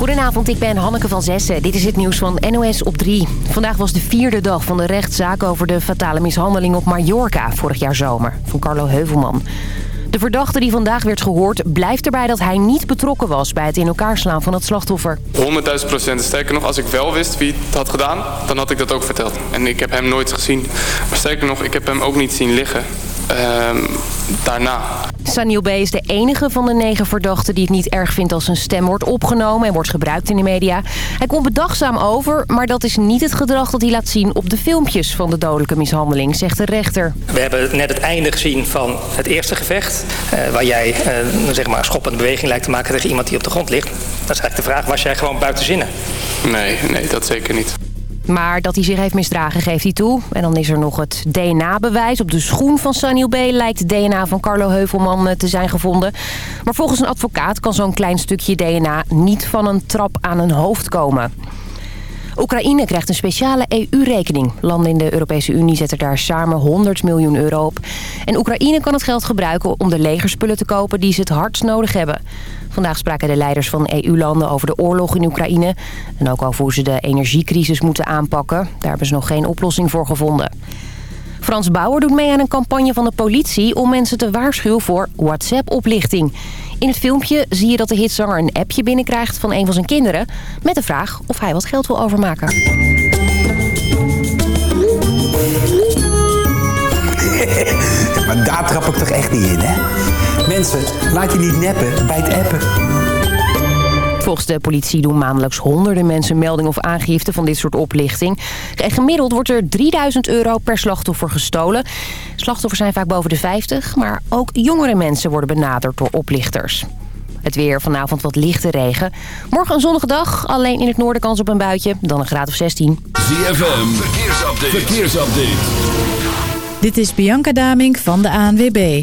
Goedenavond, ik ben Hanneke van Zessen. Dit is het nieuws van NOS op 3. Vandaag was de vierde dag van de rechtszaak over de fatale mishandeling op Mallorca vorig jaar zomer van Carlo Heuvelman. De verdachte die vandaag werd gehoord blijft erbij dat hij niet betrokken was bij het in elkaar slaan van het slachtoffer. 100.000 procent. Sterker nog, als ik wel wist wie het had gedaan, dan had ik dat ook verteld. En ik heb hem nooit gezien. Maar sterker nog, ik heb hem ook niet zien liggen. Ehm, daarna. Saniel B. is de enige van de negen verdachten die het niet erg vindt als zijn stem wordt opgenomen en wordt gebruikt in de media. Hij komt bedachtzaam over, maar dat is niet het gedrag dat hij laat zien op de filmpjes van de dodelijke mishandeling, zegt de rechter. We hebben net het einde gezien van het eerste gevecht, eh, waar jij eh, zeg maar een schoppende beweging lijkt te maken tegen iemand die op de grond ligt. Dat is eigenlijk de vraag, was jij gewoon buiten zinnen? Nee, nee, dat zeker niet. Maar dat hij zich heeft misdragen geeft hij toe. En dan is er nog het DNA-bewijs. Op de schoen van Sunny B lijkt DNA van Carlo Heuvelman eh, te zijn gevonden. Maar volgens een advocaat kan zo'n klein stukje DNA niet van een trap aan een hoofd komen. Oekraïne krijgt een speciale EU-rekening. Landen in de Europese Unie zetten daar samen 100 miljoen euro op. En Oekraïne kan het geld gebruiken om de legerspullen te kopen die ze het hardst nodig hebben. Vandaag spraken de leiders van EU-landen over de oorlog in Oekraïne... en ook over hoe ze de energiecrisis moeten aanpakken. Daar hebben ze nog geen oplossing voor gevonden. Frans Bauer doet mee aan een campagne van de politie... om mensen te waarschuwen voor WhatsApp-oplichting. In het filmpje zie je dat de hitzanger een appje binnenkrijgt van een van zijn kinderen... met de vraag of hij wat geld wil overmaken. maar daar trap ik toch echt niet in, hè? Mensen, laat je niet neppen bij het appen. Volgens de politie doen maandelijks honderden mensen melding of aangifte van dit soort oplichting. En gemiddeld wordt er 3000 euro per slachtoffer gestolen. Slachtoffers zijn vaak boven de 50, maar ook jongere mensen worden benaderd door oplichters. Het weer vanavond wat lichte regen. Morgen een zonnige dag, alleen in het noorden kans op een buitje. Dan een graad of 16. ZFM, verkeersupdate. verkeersupdate. Dit is Bianca Damink van de ANWB.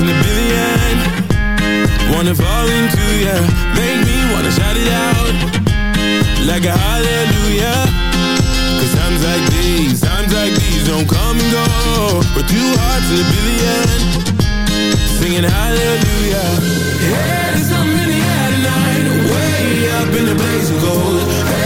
In a billion. Wanna fall into ya. Make me wanna shout it out. Like a hallelujah. Times like these, times like these don't come and go. But two hearts in a billion. Singing hallelujah. Hey, there's something in the air tonight. Way up in the blaze of gold. Hey,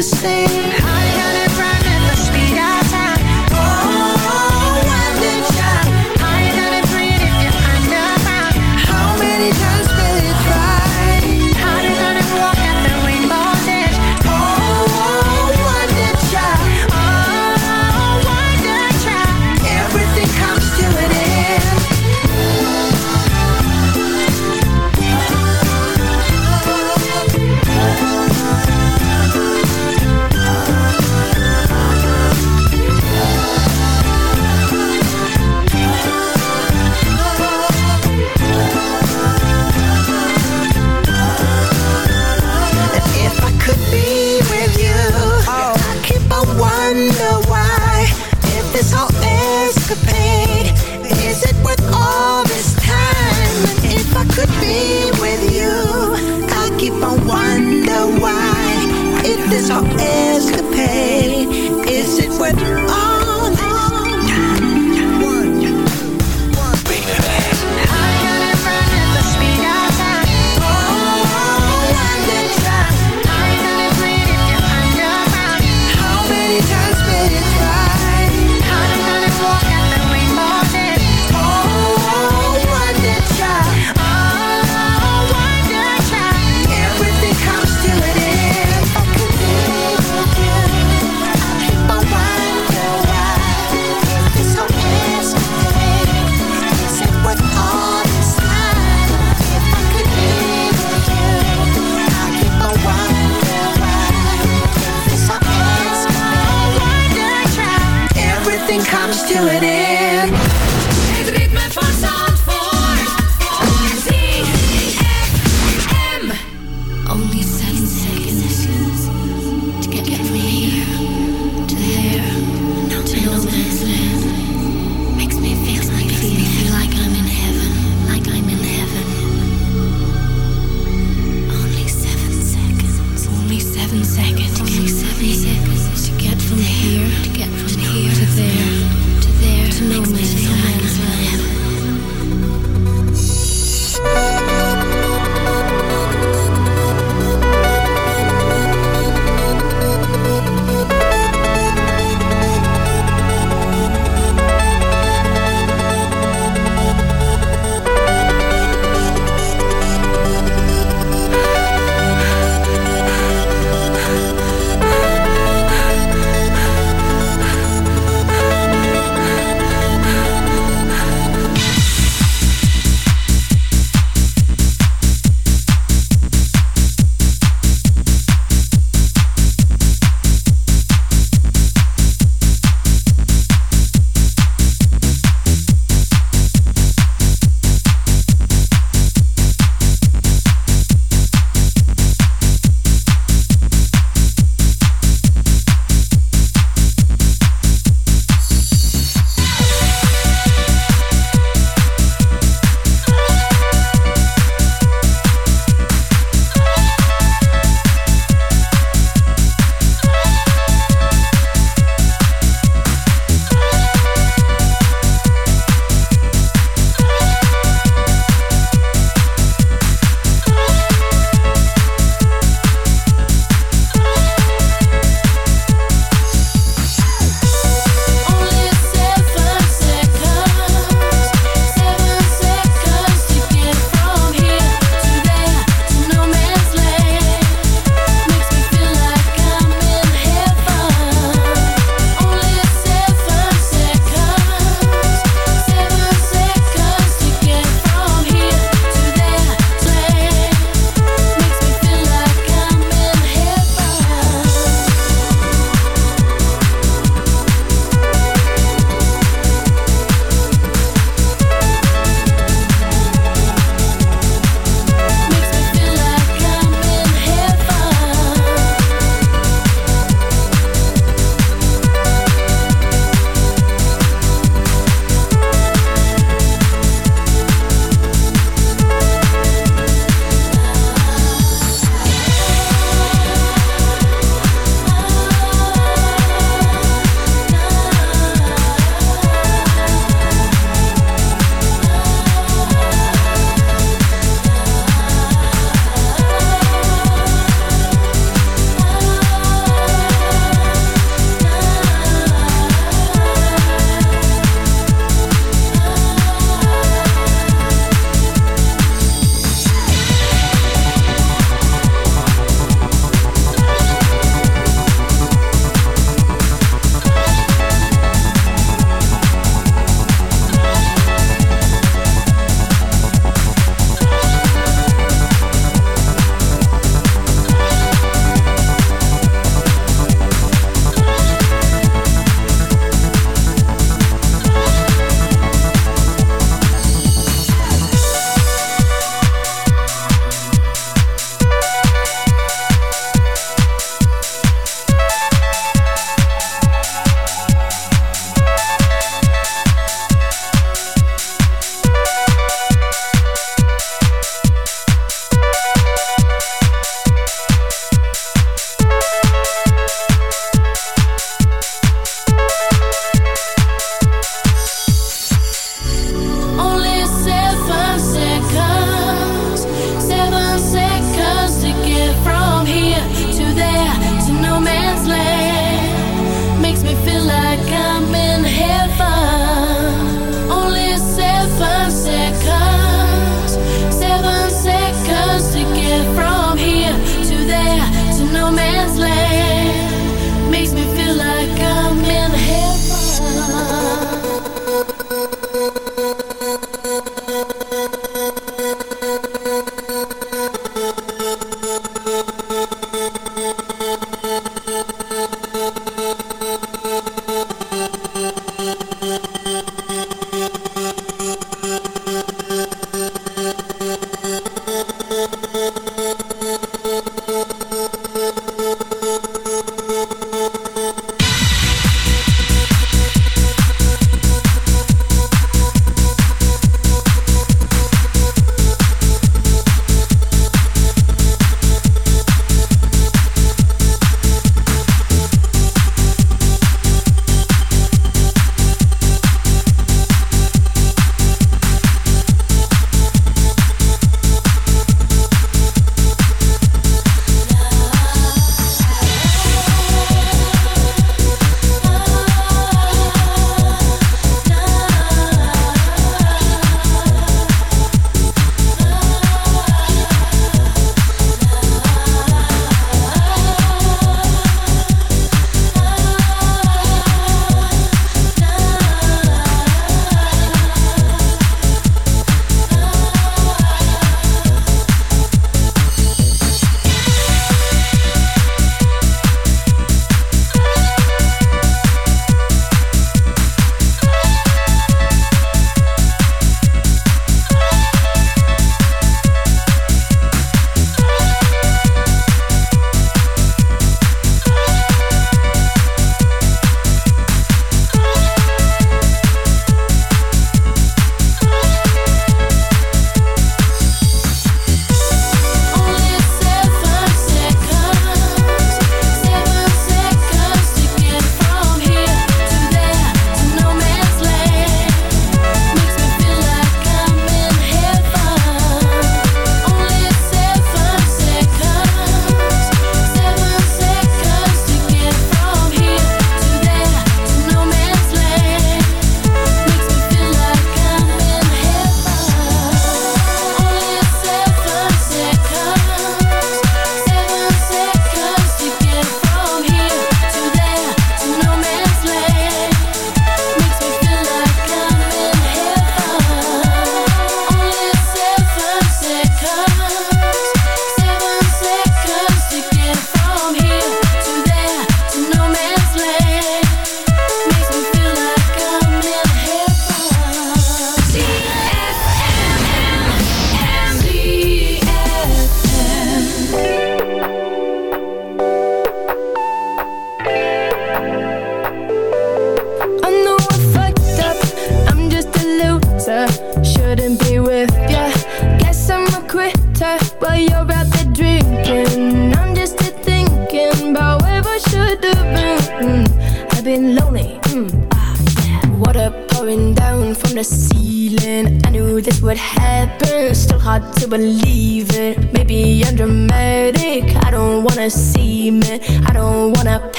the same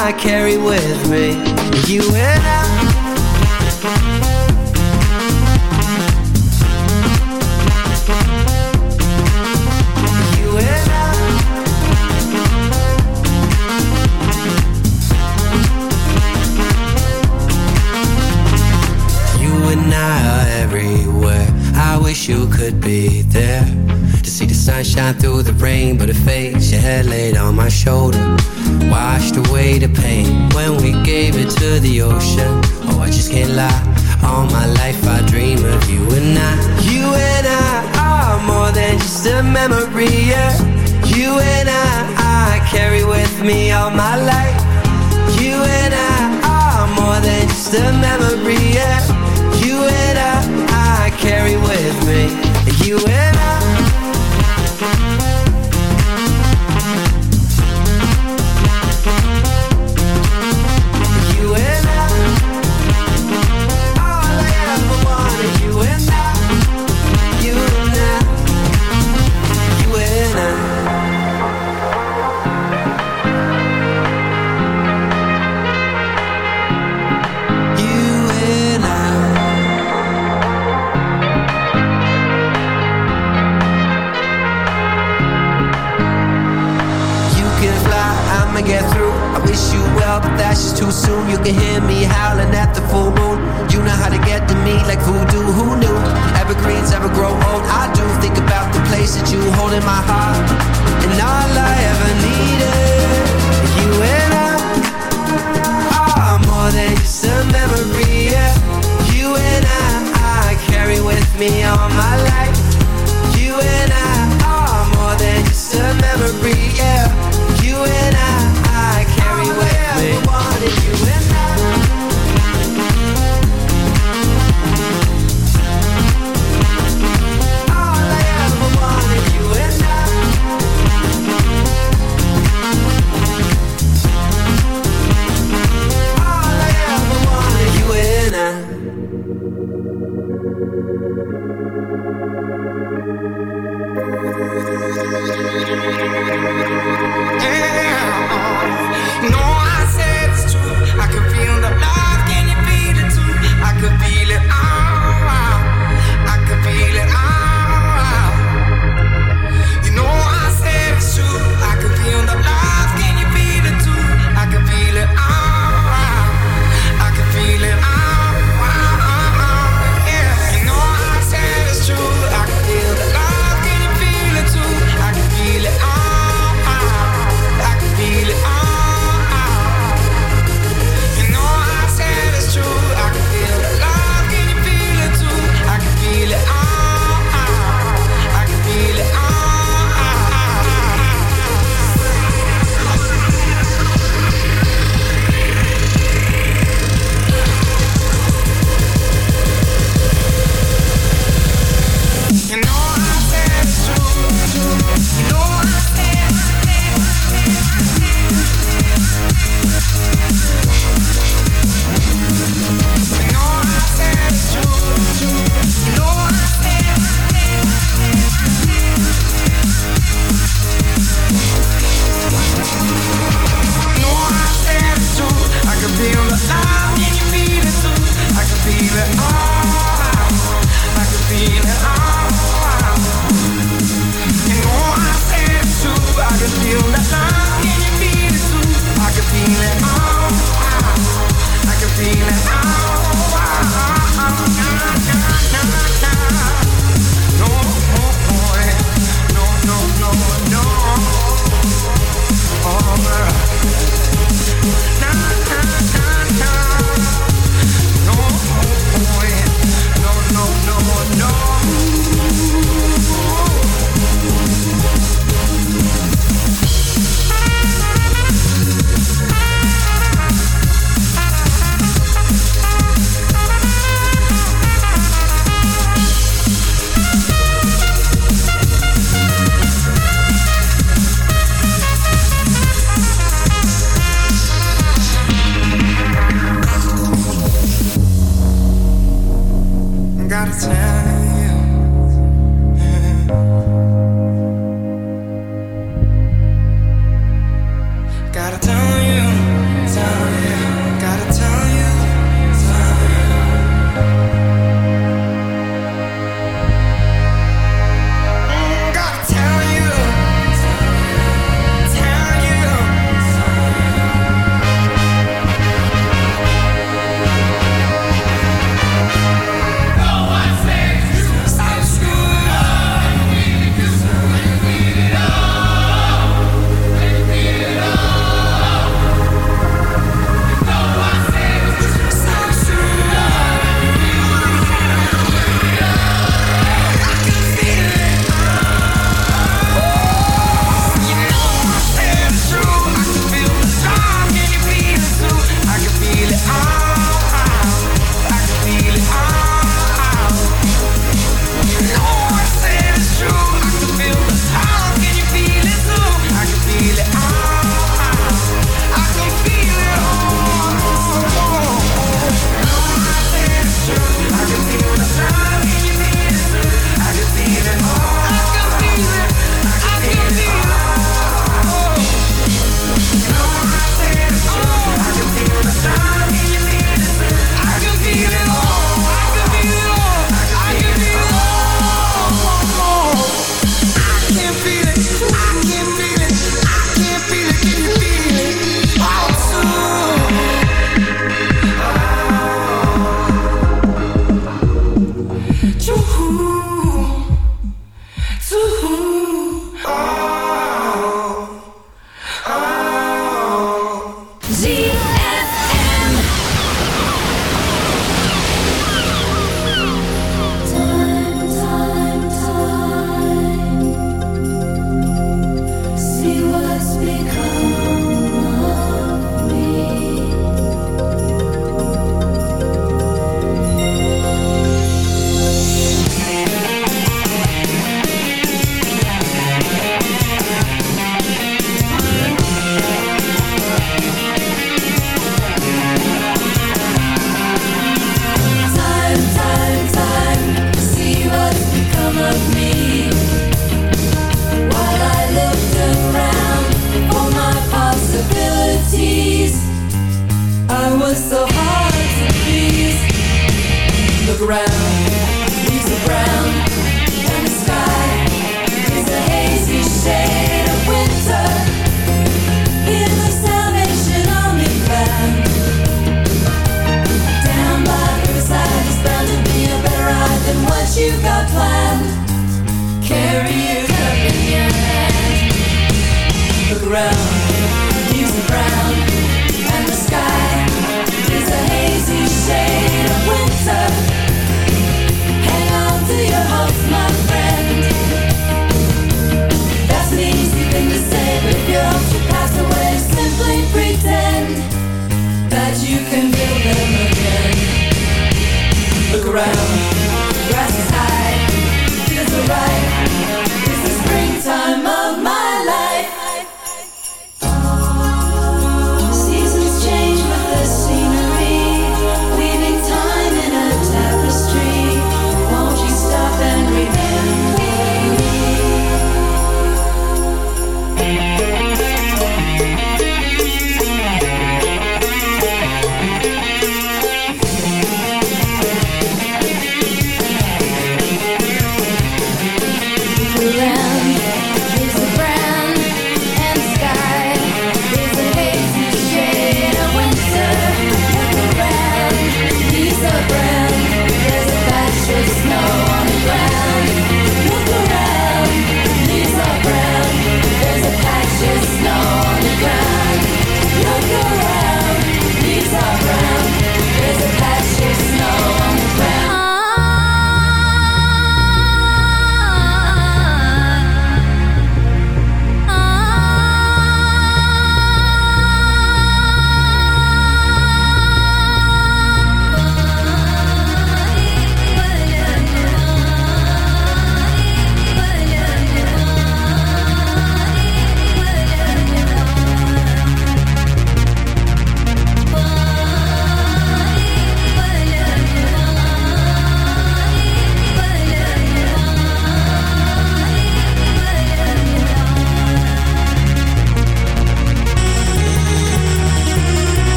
I carry with me. You and I. You and I. You and I are everywhere. I wish you could be there to see the sunshine through the rain, but it fades. Your head laid on my shoulder, washed away the pain when we gave it to the ocean. Oh, I just can't lie. All my life I dream of you and I. You and I are more than just a memory. Yeah. You and I, I carry with me all my life. You and I are more than just a memory. Yeah. You and I, I carry with me. You and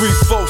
Three, four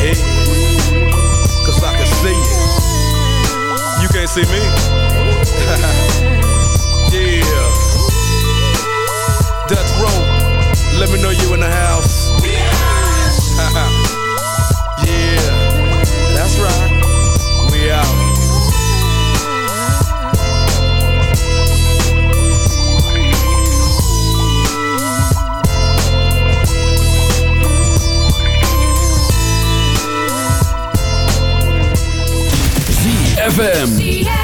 head. Cause I can see you. You can't see me. yeah. Death row. Let me know you in the house. ZFM.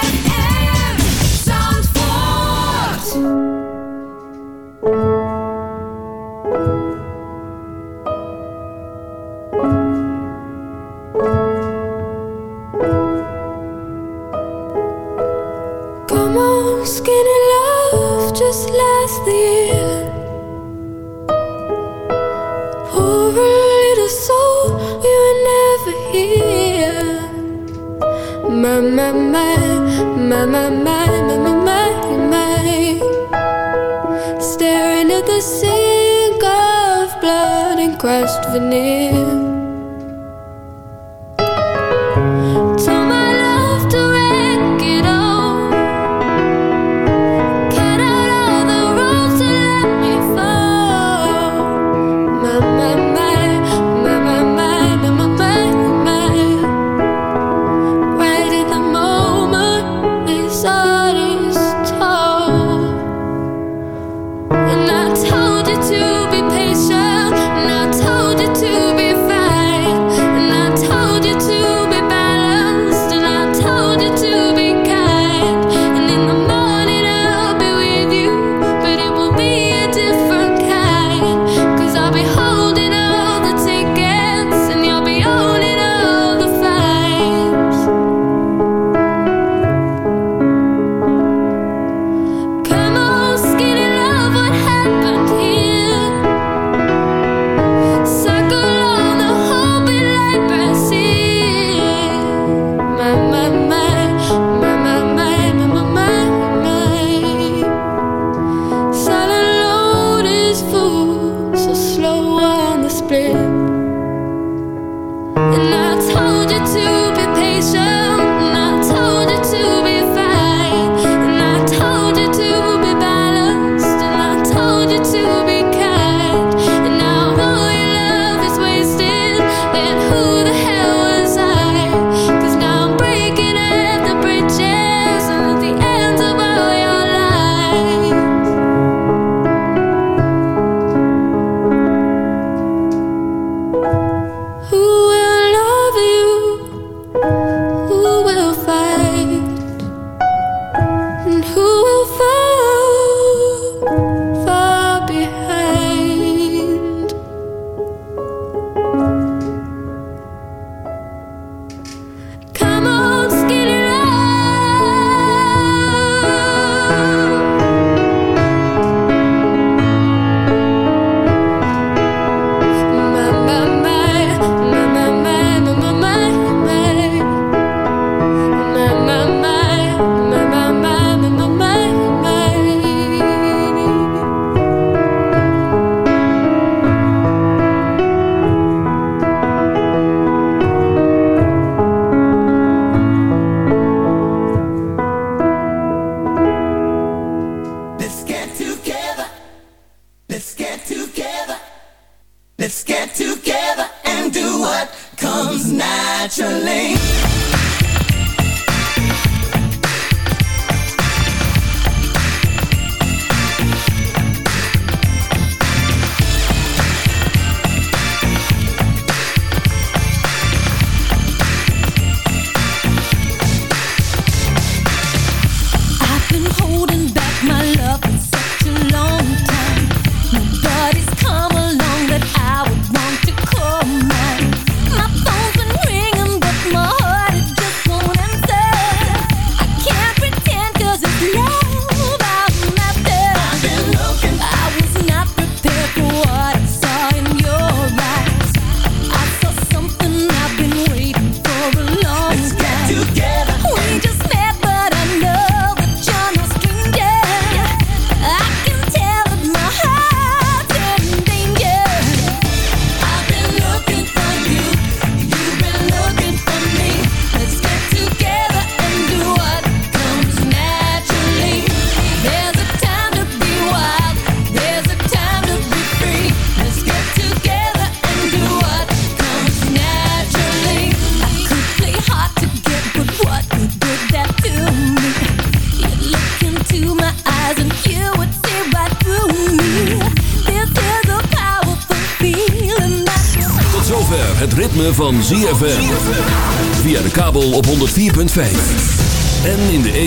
naturally.